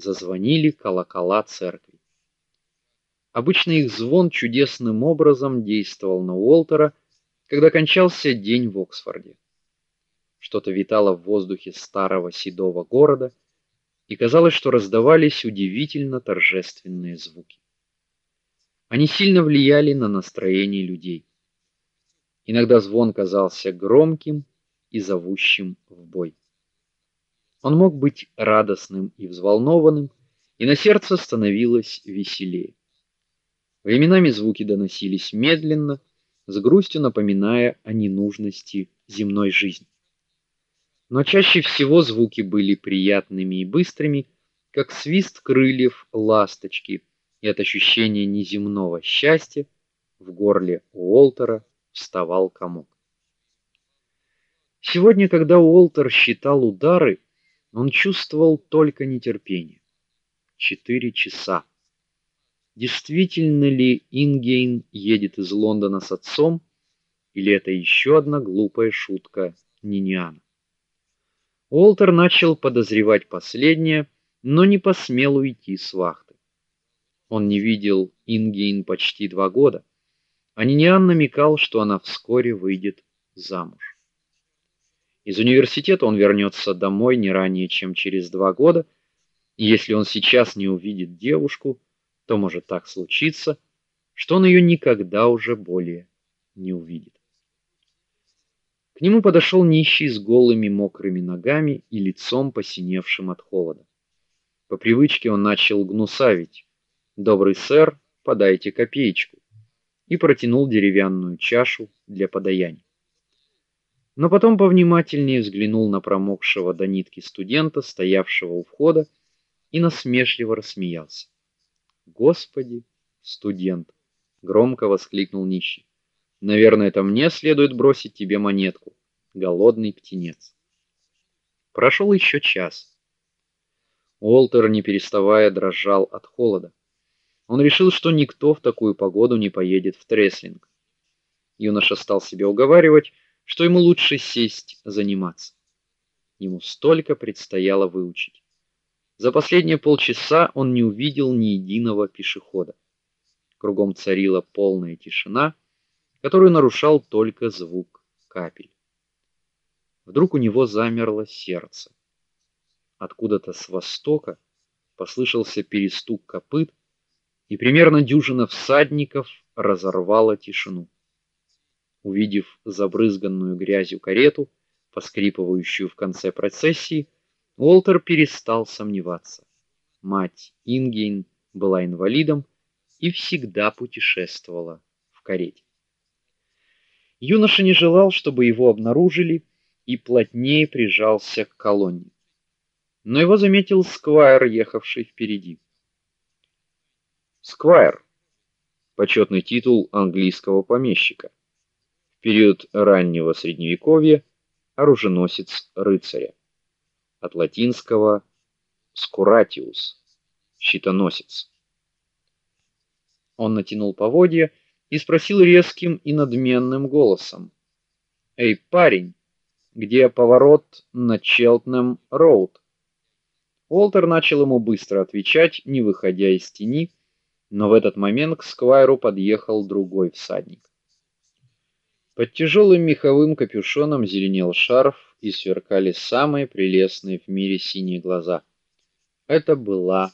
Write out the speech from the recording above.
зазвонили колокола церкви. Обычно их звон чудесным образом действовал на Уолтера, когда кончался день в Оксфорде. Что-то витало в воздухе старого седого города, и казалось, что раздавались удивительно торжественные звуки. Они сильно влияли на настроение людей. Иногда звон казался громким и зовущим в бой. Он мог быть радостным и взволнованным, и на сердце становилось веселее. Временами звуки доносились медленно, с грустью напоминая о ненужности земной жизни. Но чаще всего звуки были приятными и быстрыми, как свист крыльев ласточки, и от ощущения неземного счастья в горле Уолтера вставал комок. Сегодня, когда Уолтер считал удары, он чувствовал только нетерпение. Четыре часа. Действительно ли Ингейн едет из Лондона с отцом, или это еще одна глупая шутка Ниниана? Уолтер начал подозревать последнее, но не посмел уйти с вахты. Он не видел Ингейн почти два года. А Ниниан намекал, что она вскоре выйдет замуж. Из университета он вернется домой не ранее, чем через два года, и если он сейчас не увидит девушку, то может так случиться, что он ее никогда уже более не увидит. К нему подошел нищий с голыми мокрыми ногами и лицом посиневшим от холода. По привычке он начал гнусавить: "Добрый сэр, подайте копеечку" и протянул деревянную чашу для подаяния. Но потом повнимательнее взглянул на промокшего до нитки студента, стоявшего у входа, и насмешливо рассмеялся. "Господи, студент!" громко воскликнул нищий. Наверное, это мне следует бросить тебе монетку, голодный птенец. Прошел еще час. Уолтер, не переставая, дрожал от холода. Он решил, что никто в такую погоду не поедет в Треслинг. Юноша стал себя уговаривать, что ему лучше сесть заниматься. Ему столько предстояло выучить. За последние полчаса он не увидел ни единого пешехода. Кругом царила полная тишина которую нарушал только звук капель. Вдруг у него замерло сердце. Откуда-то с востока послышался перестук копыт, и примерно дюжина всадников разорвала тишину. Увидев забрызганную грязью карету, поскрипывающую в конце процессии, Уолтер перестал сомневаться. Мать Ингейн была инвалидом и всегда путешествовала в карете. Юноша не желал, чтобы его обнаружили, и плотнее прижался к колонне. Но его заметил сквайр, ехавший впереди. Сквайр почетный титул английского помещика. В период раннего средневековья оруженосец рыцаря. От латинского скуратиус щитоносец. Он натянул поводья и спросил резким и надменным голосом: "Эй, парень, где поворот на Челтнем-роуд?" Уолтер начал ему быстро отвечать, не выходя из тени, но в этот момент к сквайру подъехал другой всадник. Под тяжелым меховым капюшоном зеленел шарф и сверкали самые прелестные в мире синие глаза. Это была